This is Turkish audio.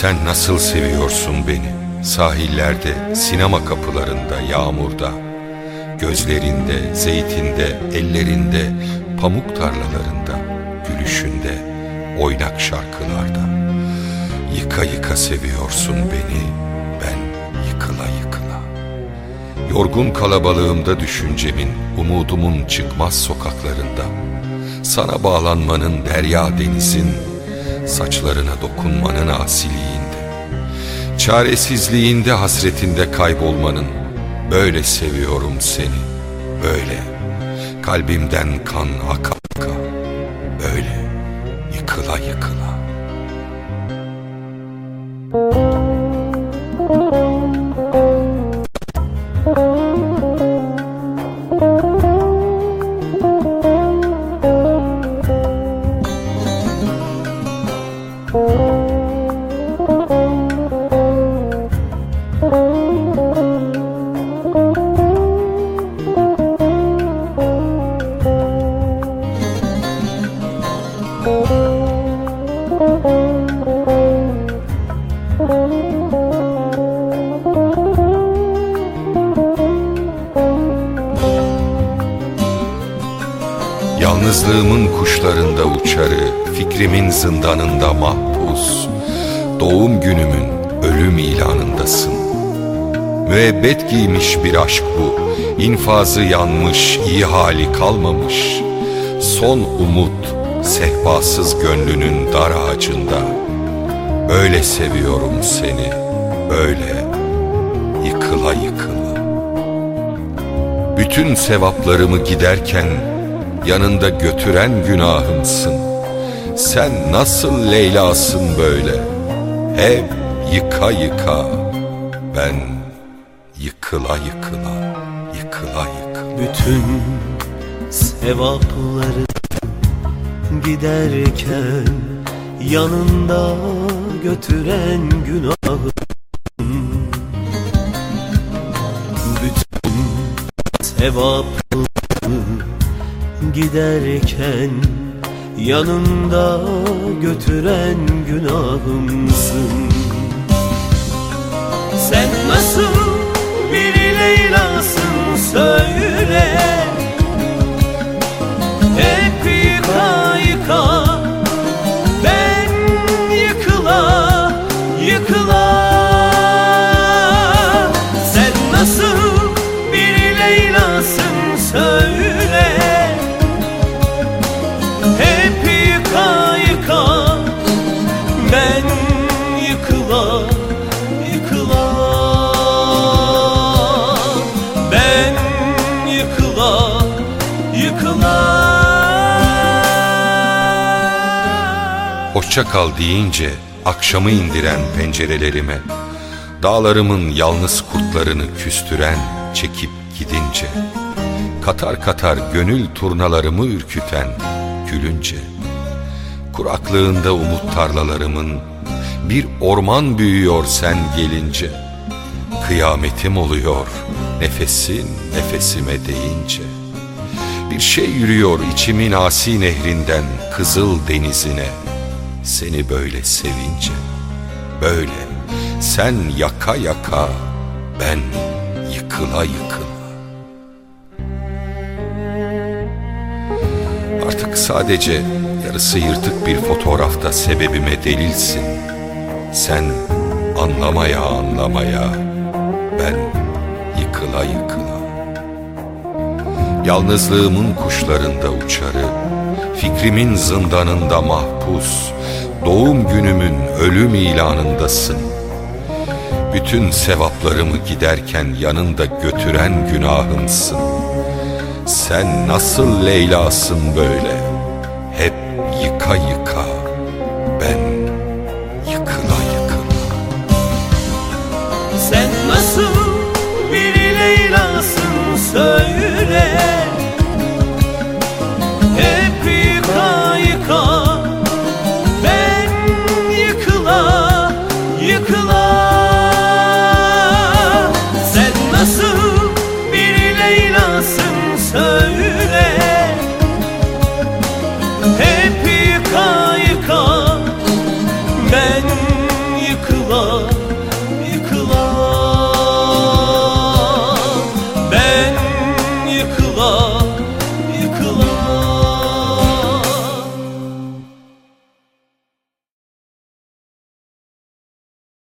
Sen nasıl seviyorsun beni Sahillerde, sinema kapılarında, yağmurda Gözlerinde, zeytinde, ellerinde Pamuk tarlalarında, gülüşünde Oynak şarkılarda. Yıka yıka seviyorsun beni Ben yıkıla yıkıla. Yorgun kalabalığımda düşüncemin Umudumun çıkmaz sokaklarında. Sana bağlanmanın derya denizin Saçlarına dokunmanın asiliğinde Çaresizliğinde hasretinde kaybolmanın. Böyle seviyorum seni. Böyle. Kalbimden kan aka aka. Böyle. Yıkıla yıkıla Yalnızlığımın kuşlarında uçarı, fikrimin zindanında mahpus, doğum günümün ölüm ilanındasın. Müebbet giymiş bir aşk bu, infazı yanmış, iyi hali kalmamış. Son umut, sehpasız gönlünün dar ağacında. Öyle seviyorum seni, öyle, yıkıla yıkıla. Bütün sevaplarımı giderken, yanında götüren günahımsın. Sen nasıl Leyla'sın böyle? Hep yıka yıka, ben yıkıla yıkıla, yıkıla yıkıla. Bütün sevapları giderken yanında götüren günahım. Bütün sevapları giderken yanında götüren günahımsın. Sen nasıl yıkıla Hoşça kal deyince akşamı indiren pencerelerime Dağlarımın yalnız kurtlarını küstüren çekip gidince Katar katar gönül turnalarımı ürküten gülünce Kuraklığında umut tarlalarımın bir orman büyüyor sen gelince Kıyametim oluyor nefesin nefesime deyince Bir şey yürüyor içimin asi nehrinden kızıl denizine. Seni böyle sevince Böyle sen yaka yaka ben yıkıla yıkıla. Artık sadece yarısı yırtık bir fotoğrafta sebebime delilsin. Sen anlamaya anlamaya ben yıkıla yıkıla Yalnızlığımın kuşlarında uçarı Fikrimin zindanında mahpus Doğum günümün ölüm ilanındasın. Bütün sevaplarımı giderken yanında götüren günahımsın. Sen nasıl Leyla'sın böyle? Hep yıka yıka hep yıkayım